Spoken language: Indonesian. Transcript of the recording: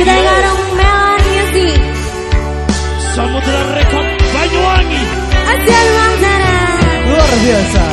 Kita garong Melan Music Samudra Rekod Banyuwangi Asian Wangsara Luar biasa